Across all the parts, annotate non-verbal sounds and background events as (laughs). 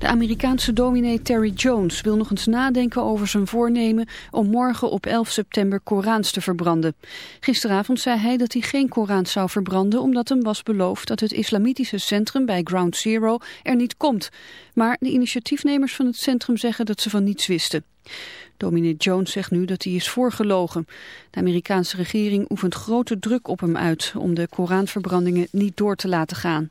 De Amerikaanse dominee Terry Jones wil nog eens nadenken over zijn voornemen om morgen op 11 september Korans te verbranden. Gisteravond zei hij dat hij geen Korans zou verbranden omdat hem was beloofd dat het islamitische centrum bij Ground Zero er niet komt. Maar de initiatiefnemers van het centrum zeggen dat ze van niets wisten. Dominee Jones zegt nu dat hij is voorgelogen. De Amerikaanse regering oefent grote druk op hem uit om de Koranverbrandingen niet door te laten gaan.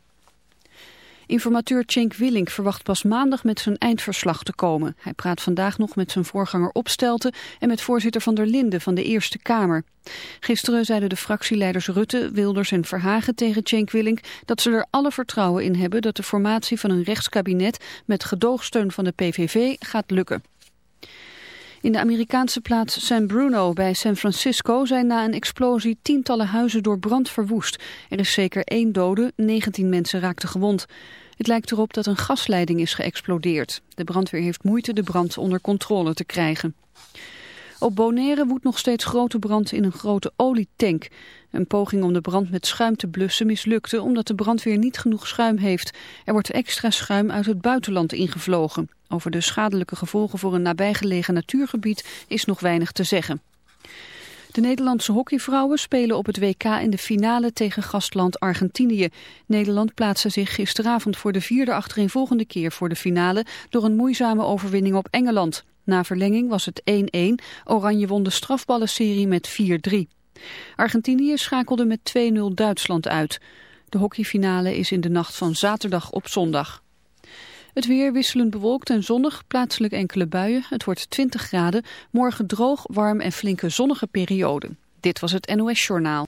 Informateur Cenk Willink verwacht pas maandag met zijn eindverslag te komen. Hij praat vandaag nog met zijn voorganger Opstelten en met voorzitter Van der Linden van de Eerste Kamer. Gisteren zeiden de fractieleiders Rutte, Wilders en Verhagen tegen Cenk Willink dat ze er alle vertrouwen in hebben dat de formatie van een rechtskabinet met gedoogsteun van de PVV gaat lukken. In de Amerikaanse plaats San Bruno bij San Francisco zijn na een explosie tientallen huizen door brand verwoest. Er is zeker één dode, 19 mensen raakten gewond. Het lijkt erop dat een gasleiding is geëxplodeerd. De brandweer heeft moeite de brand onder controle te krijgen. Op Bonaire woedt nog steeds grote brand in een grote olietank. Een poging om de brand met schuim te blussen mislukte omdat de brandweer niet genoeg schuim heeft. Er wordt extra schuim uit het buitenland ingevlogen. Over de schadelijke gevolgen voor een nabijgelegen natuurgebied is nog weinig te zeggen. De Nederlandse hockeyvrouwen spelen op het WK in de finale tegen gastland Argentinië. Nederland plaatste zich gisteravond voor de vierde achtereenvolgende keer voor de finale door een moeizame overwinning op Engeland. Na verlenging was het 1-1. Oranje won de strafballenserie met 4-3. Argentinië schakelde met 2-0 Duitsland uit. De hockeyfinale is in de nacht van zaterdag op zondag. Het weer wisselend bewolkt en zonnig, plaatselijk enkele buien. Het wordt 20 graden, morgen droog, warm en flinke zonnige periode. Dit was het NOS Journaal.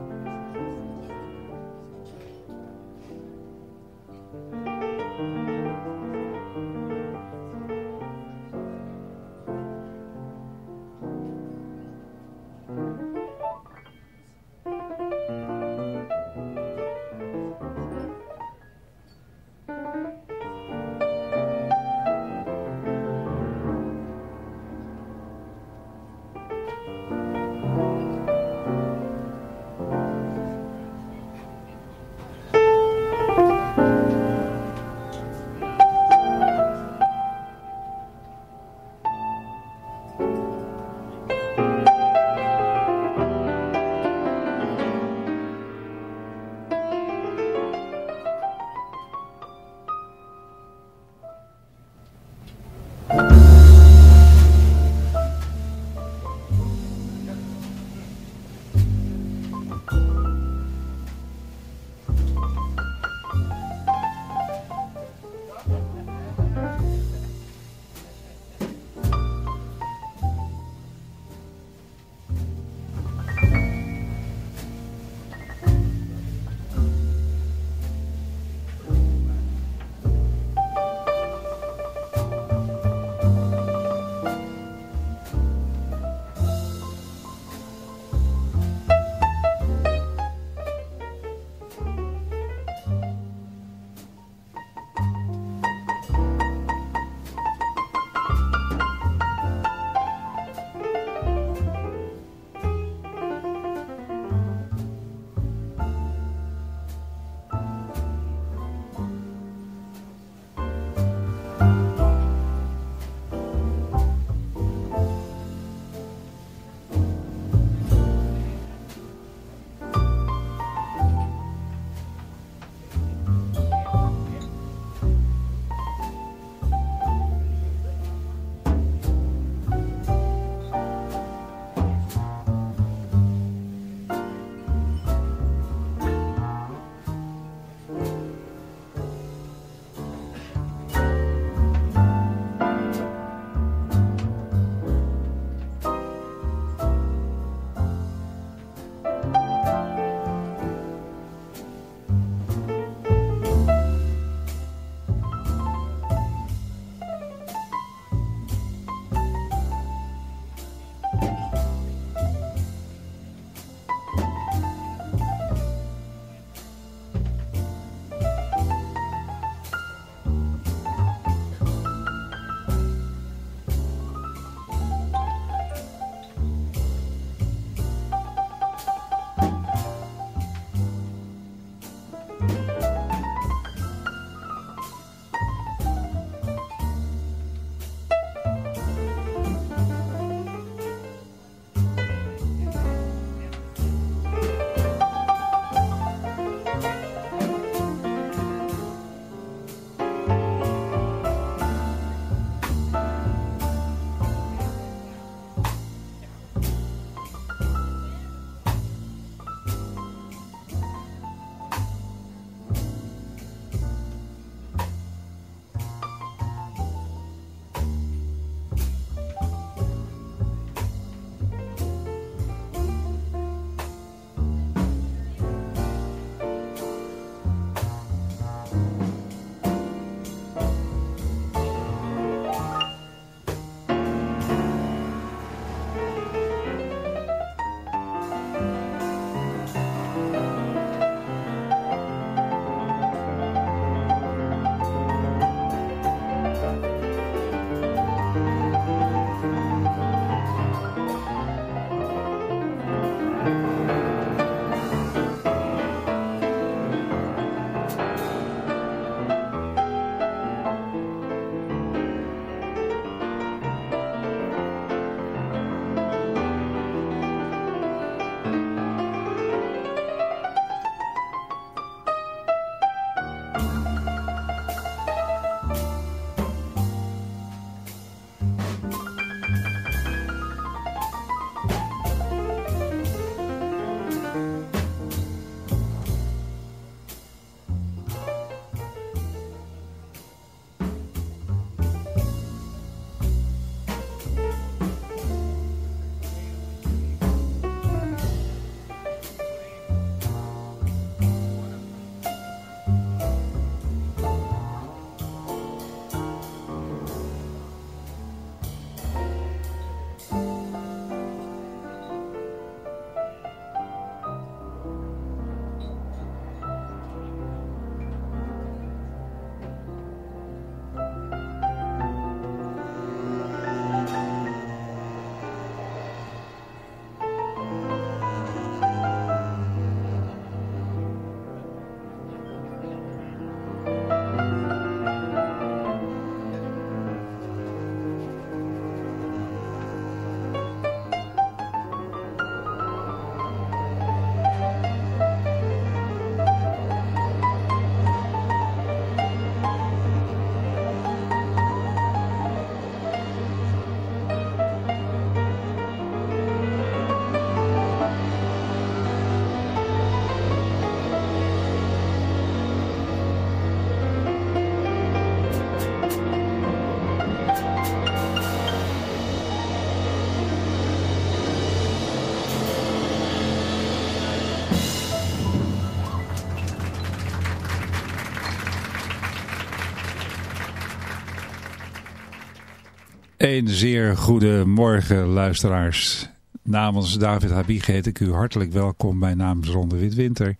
Een zeer goede morgen luisteraars. Namens David Habig heet ik u hartelijk welkom bij Namens Ronde Witwinter.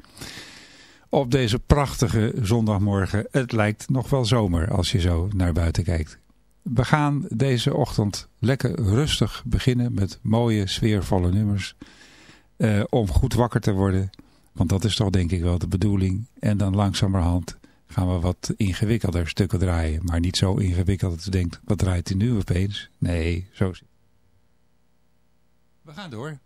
Op deze prachtige zondagmorgen. Het lijkt nog wel zomer als je zo naar buiten kijkt. We gaan deze ochtend lekker rustig beginnen met mooie sfeervolle nummers. eh, om goed wakker te worden. Want dat is toch denk ik wel de bedoeling. En dan langzamerhand gaan we wat ingewikkelder stukken draaien. Maar niet zo ingewikkeld dat je denkt, wat draait hij nu opeens? Nee, zo We gaan door.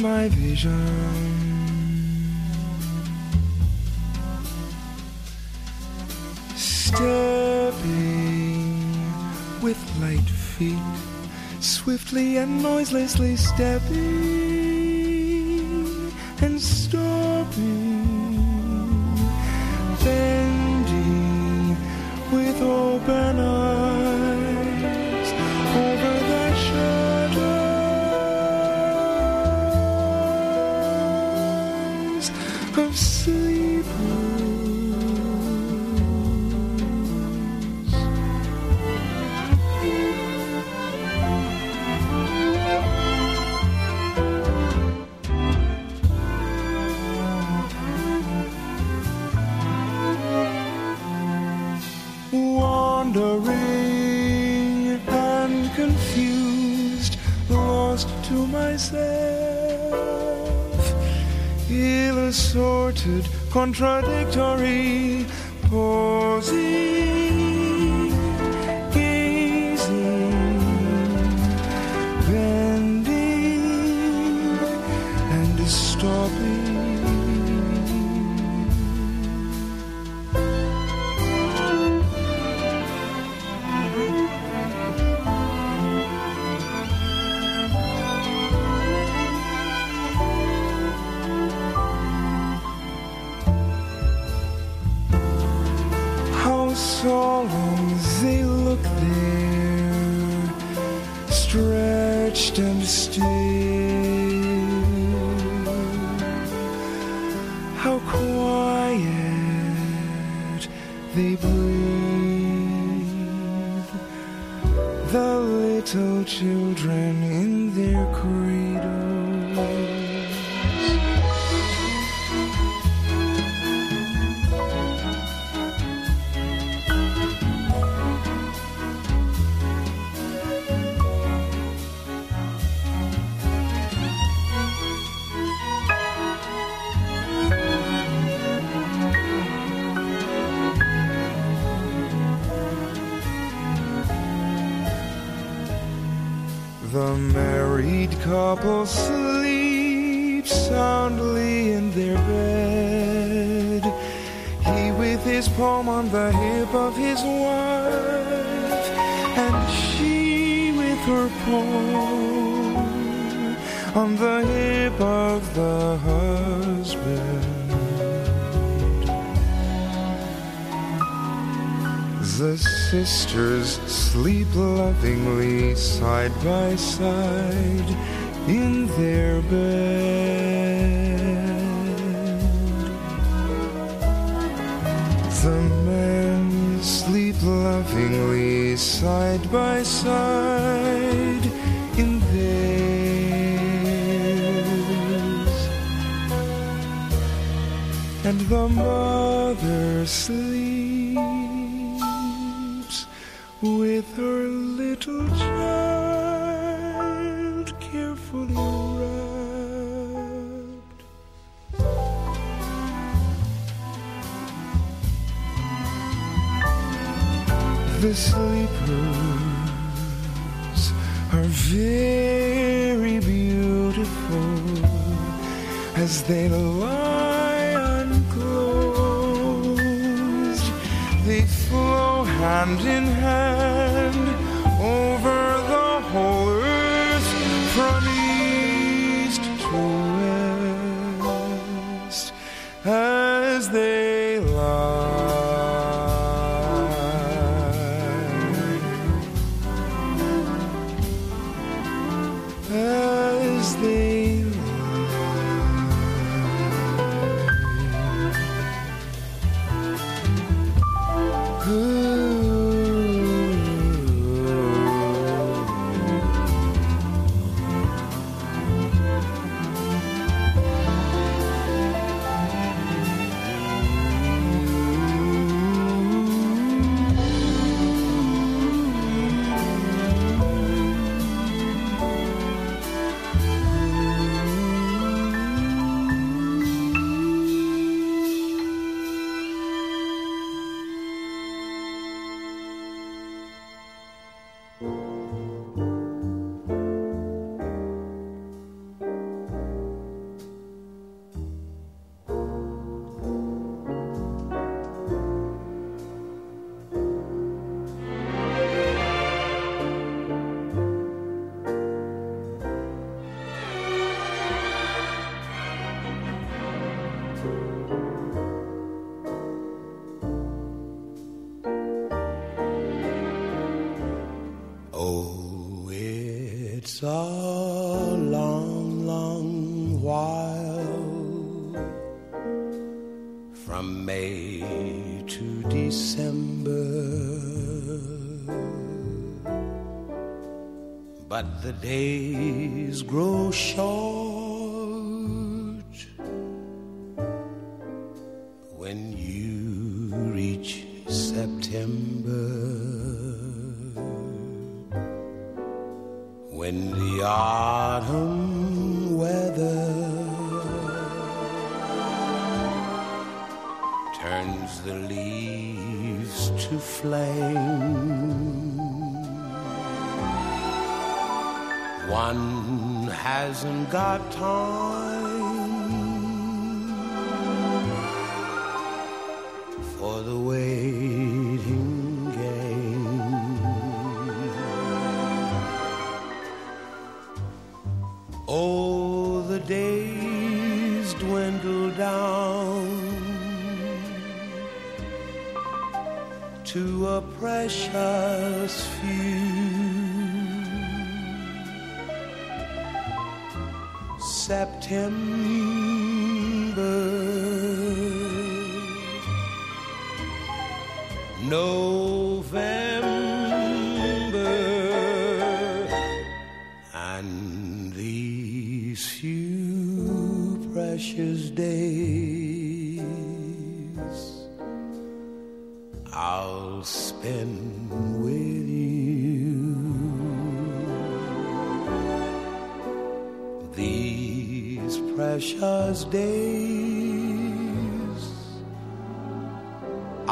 My vision. Stepping with light feet, swiftly and noiselessly stepping stretched and still. How quiet they breathe, the little children couple sleep soundly in their bed. He with his palm on the hip of his wife, and she with her palm on the hip of the husband. The sisters sleep lovingly side by side in their bed. The men sleep lovingly side by side in theirs. And the mother sleeps with her The sleepers are very beautiful as they lie unclosed. They flow hand in hand over the whole it's a long, long while from May to December. But the days grow short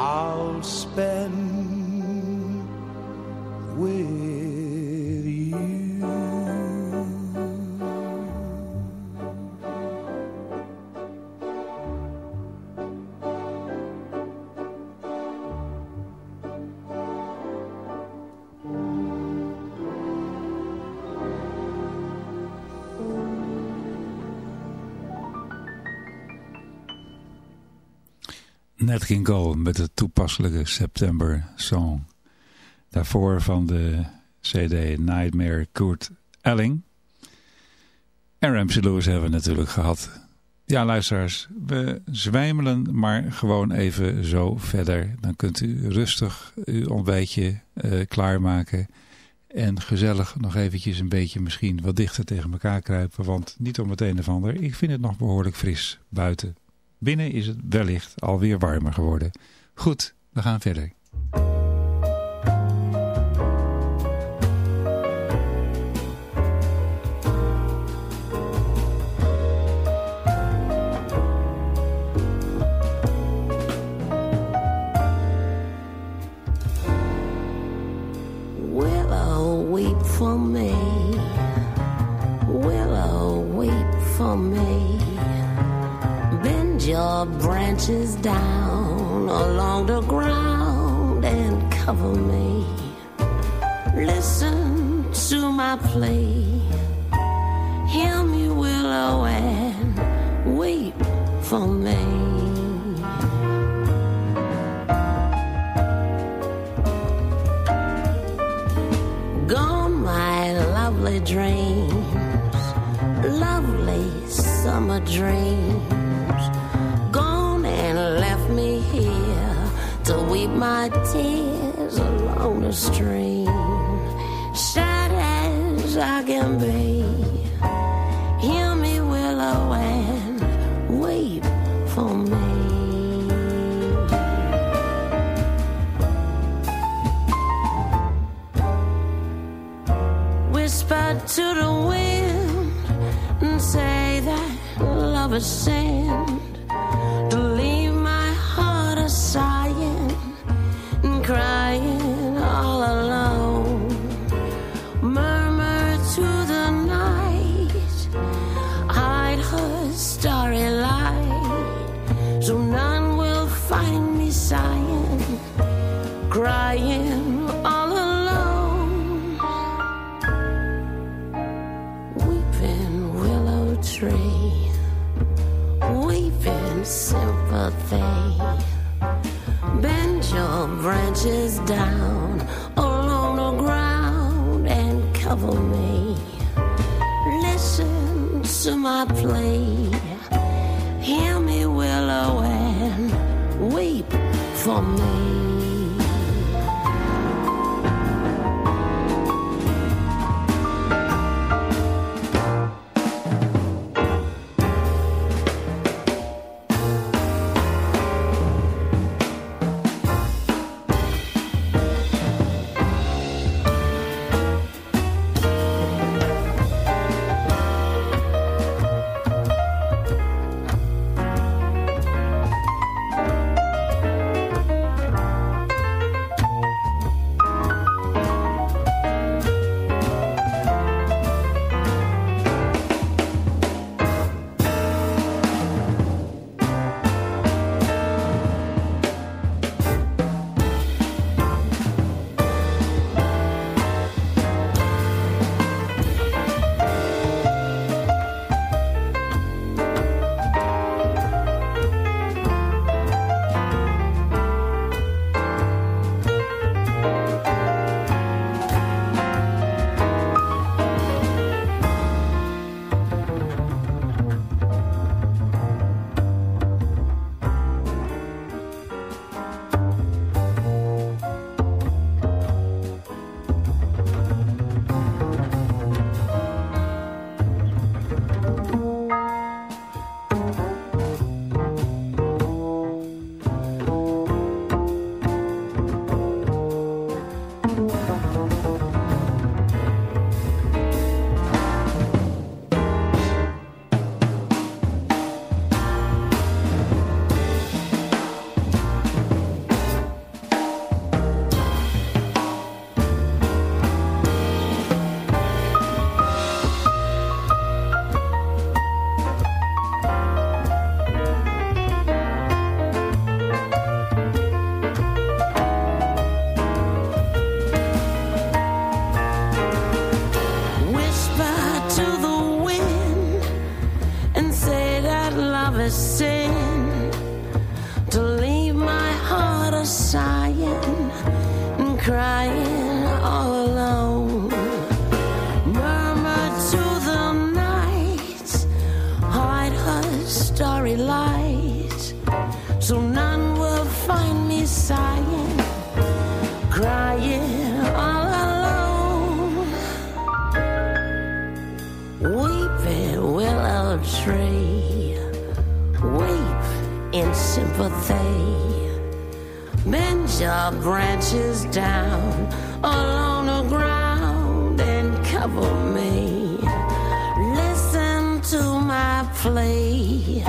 I'll spend Nat King Cole met de toepasselijke September Song. Daarvoor van de CD Nightmare Kurt Elling. En Ramsey Lewis hebben we natuurlijk gehad. Ja, luisteraars, we zwijmelen maar gewoon even zo verder. Dan kunt u rustig uw ontbijtje eh, klaarmaken. En gezellig nog eventjes een beetje misschien wat dichter tegen elkaar kruipen. Want niet om het een of ander, ik vind het nog behoorlijk fris buiten. Binnen is het wellicht alweer warmer geworden. Goed, we gaan verder. my. Hear me, willow, and weep for me. Gone, my lovely dreams, lovely summer dreams. Gone and left me here to weep my tears along the stream as I can be. Hear me, willow, and weep for me. Whisper to the wind and say that love is sin. my plea. Hear me, willow, and weep for me. for they bend your branches down along the ground and cover me. Listen to my plea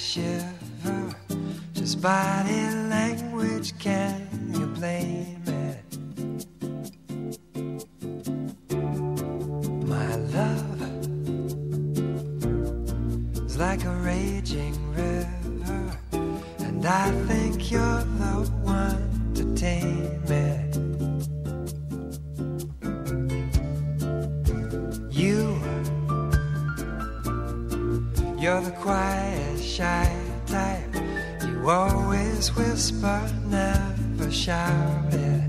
shiver. Just body language, can you blame it? My love is like a raging river, and I think you're the one to tame it. You, you're the quiet shy type. You always whisper, never shout it.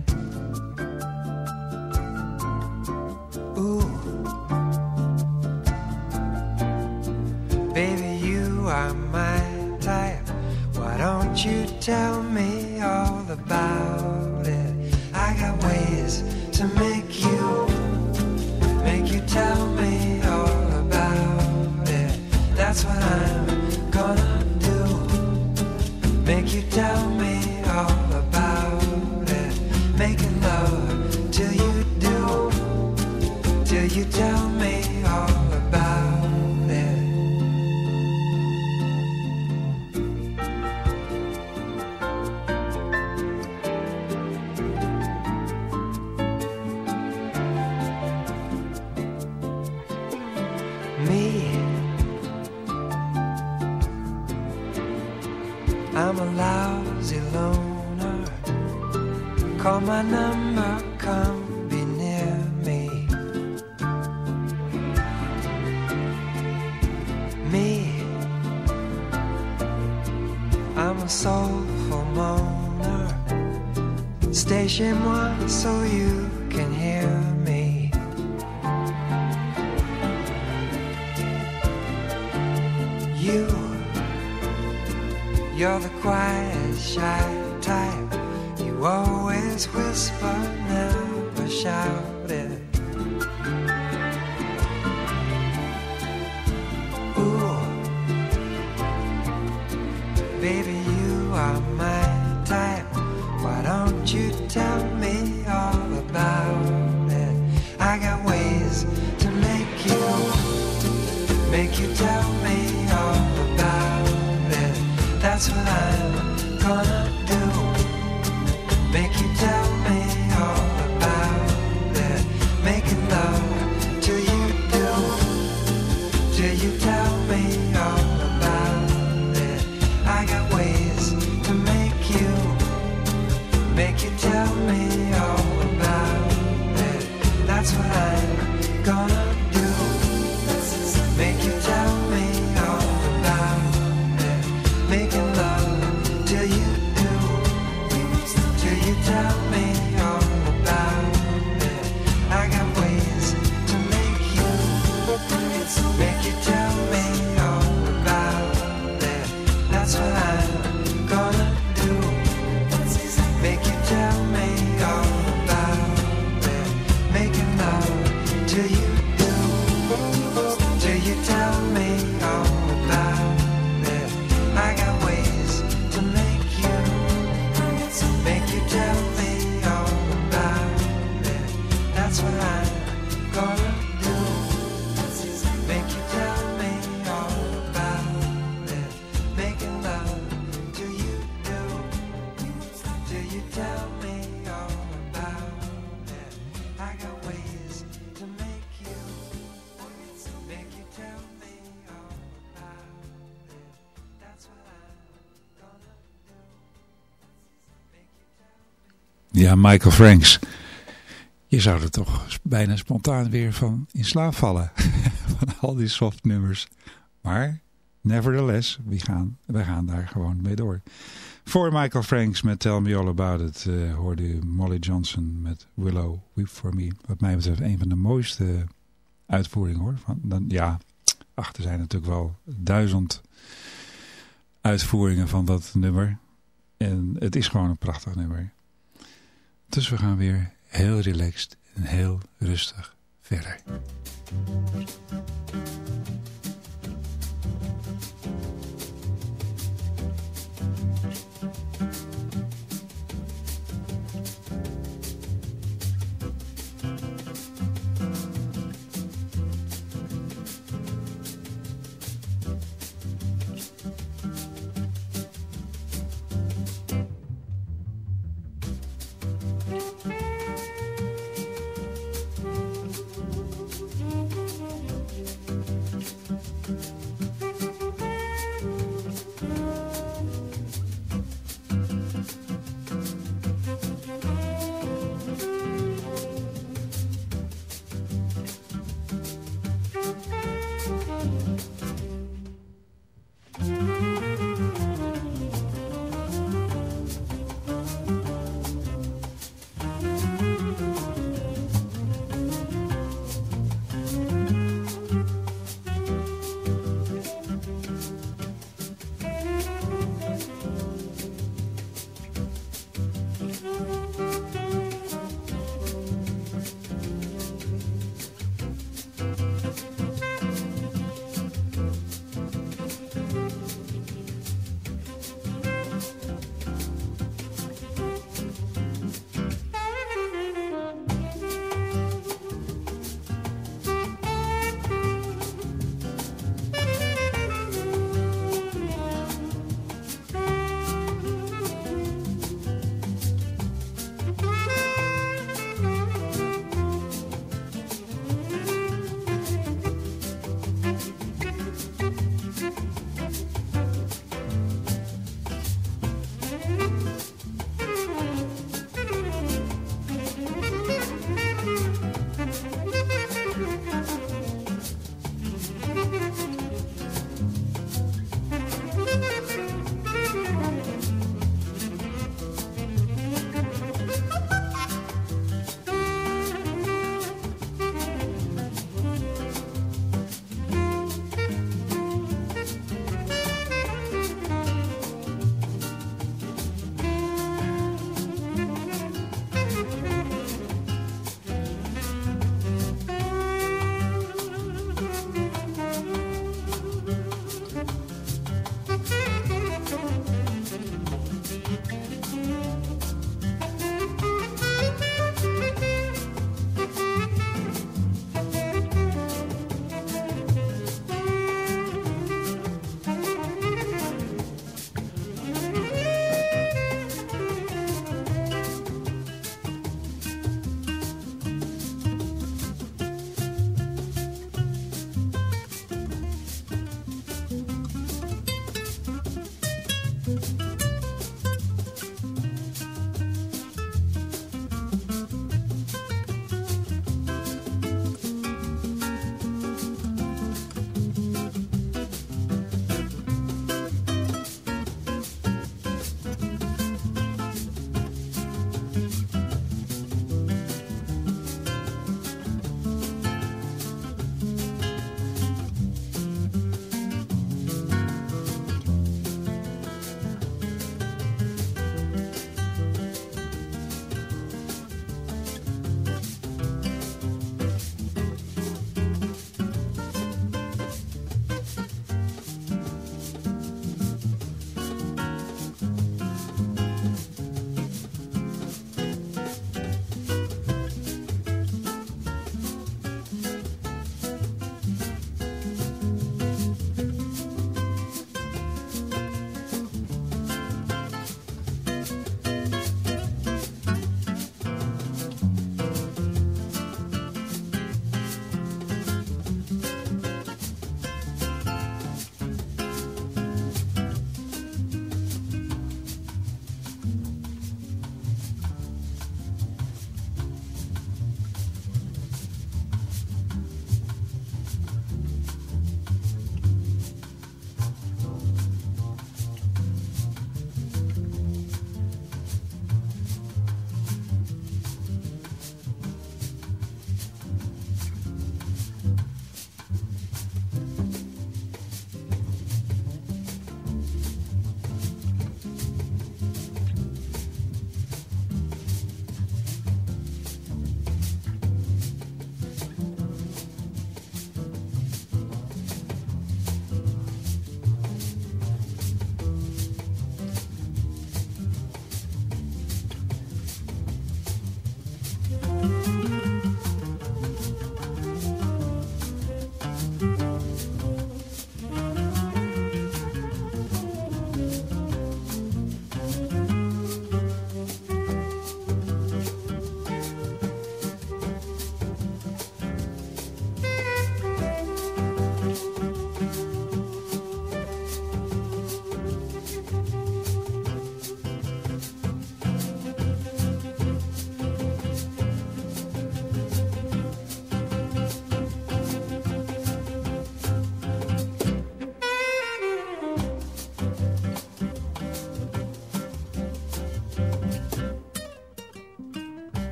shout Ja, Michael Franks. Je zou er toch bijna spontaan weer van in slaap vallen. (laughs) van al die soft nummers. Maar, nevertheless, we gaan, we gaan daar gewoon mee door. Voor Michael Franks met Tell Me All About It eh, hoorde u Molly Johnson met Willow Weep For Me. Wat mij betreft een van de mooiste uitvoeringen hoor. Van, dan, ja, achter zijn natuurlijk wel duizend uitvoeringen van dat nummer. En het is gewoon een prachtig nummer. Dus we gaan weer heel relaxed en heel rustig verder.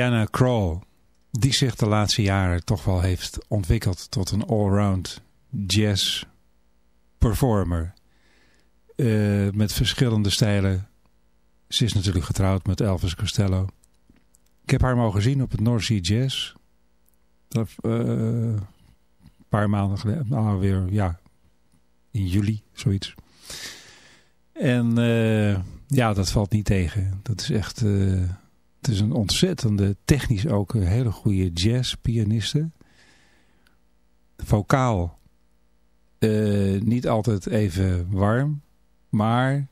Diana Krall, die zich de laatste jaren toch wel heeft ontwikkeld tot een allround jazz performer. Eh, met verschillende stijlen. Ze is natuurlijk getrouwd met Elvis Costello. Ik heb haar mogen zien op het North Sea Jazz. Eh, een paar maanden geleden. Nou, weer, ja, in juli, zoiets. En eh, ja, dat valt niet tegen. Dat is echt... het is een ontzettende, technisch ook een hele goede jazzpianiste. Vokaal eh, niet altijd even warm, maar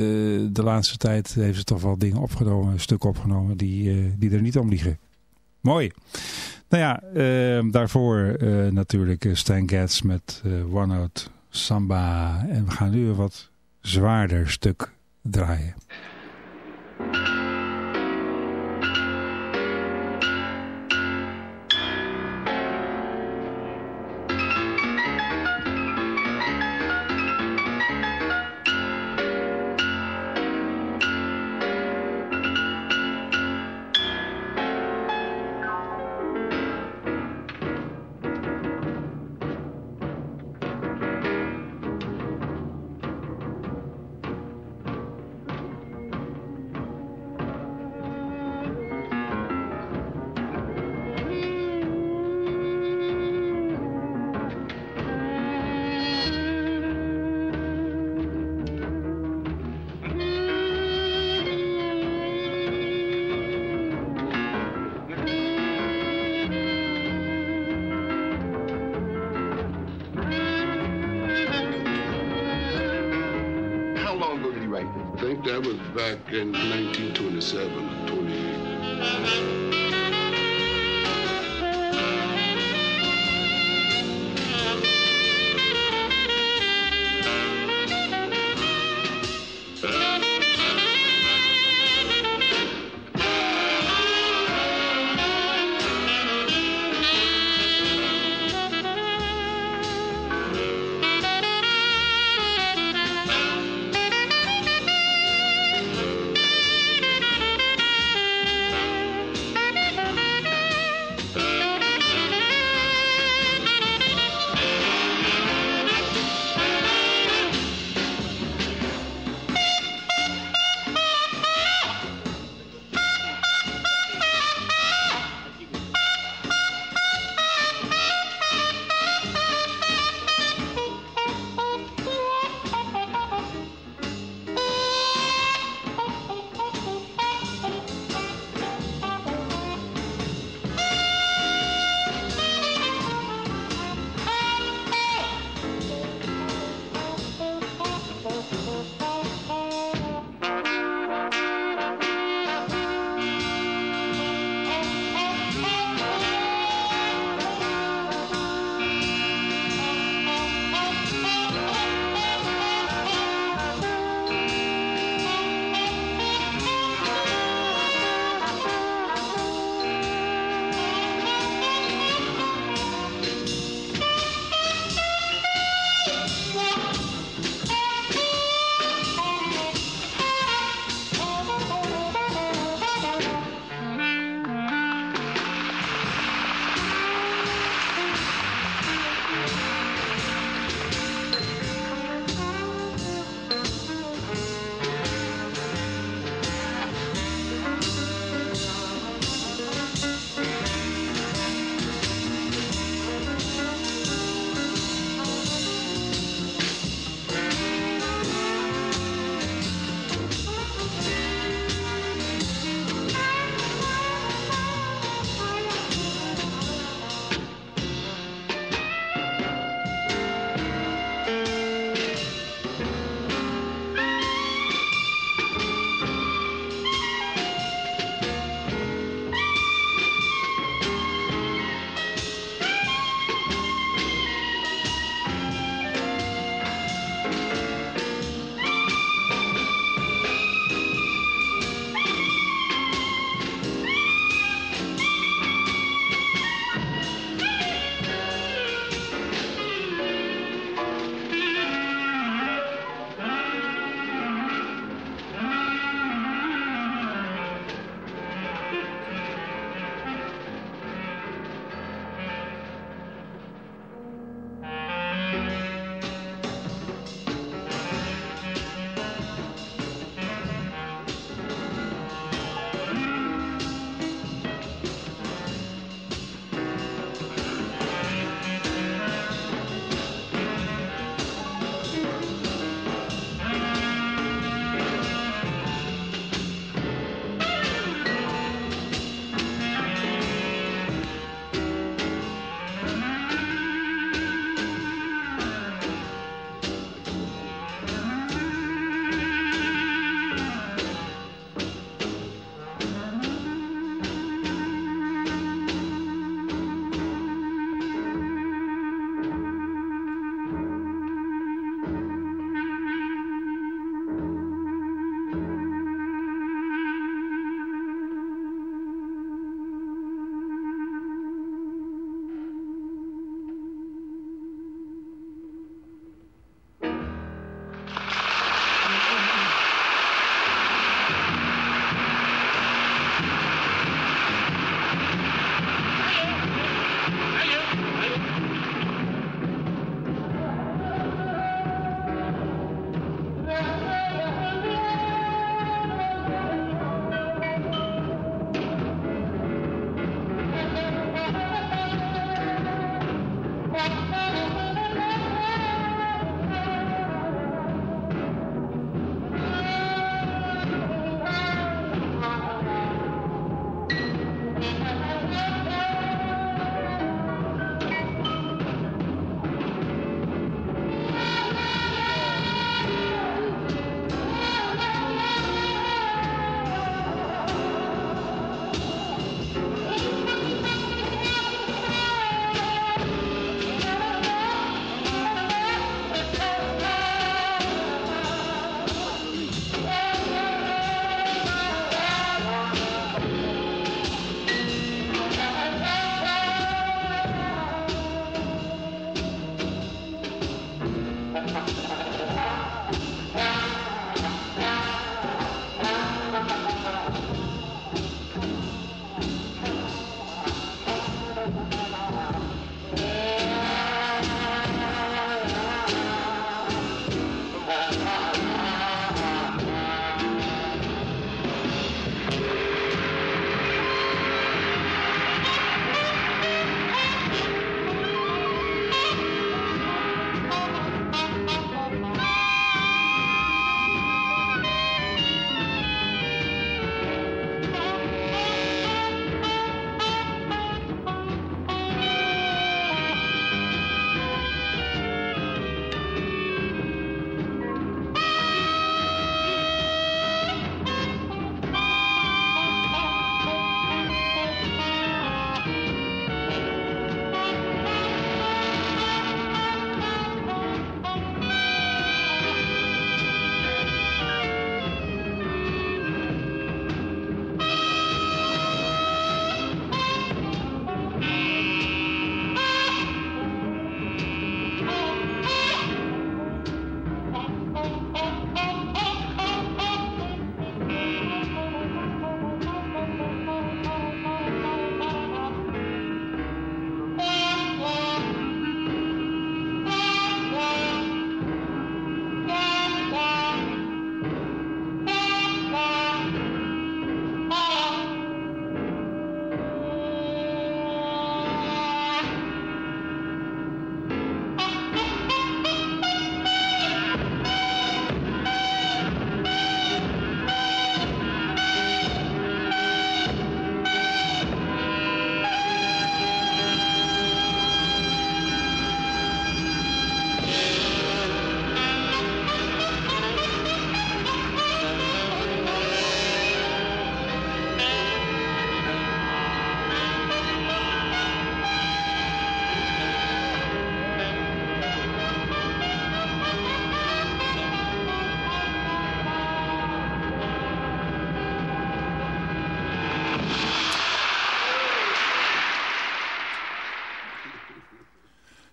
eh, de laatste tijd heeft ze toch wel dingen opgenomen, een stuk opgenomen die, eh, die er niet om liegen. Mooi. Nou ja, eh, daarvoor natuurlijk Stan Getz met One Out Samba. En we gaan nu een wat zwaarder stuk draaien.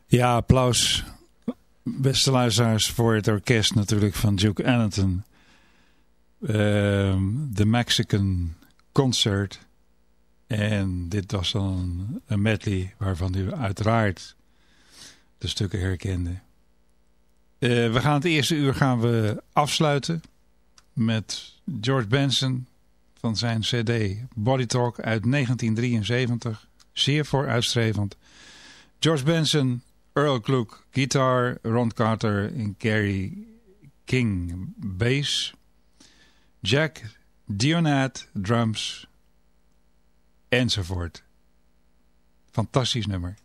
Ja, applaus, beste luisteraars, voor het orkest natuurlijk van Duke Ellington. Ehm, De Mexican Concert. En dit was dan een medley waarvan u uiteraard de stukken herkende. Eh, we gaan het eerste uur gaan we afsluiten met George Benson van zijn cd Body Talk uit 1973. Zeer vooruitstrevend. George Benson, Earl Klug, gitaar, Ron Carter en Gary King, bass. Jack Dionat, drums, enzovoort. Fantastisch nummer.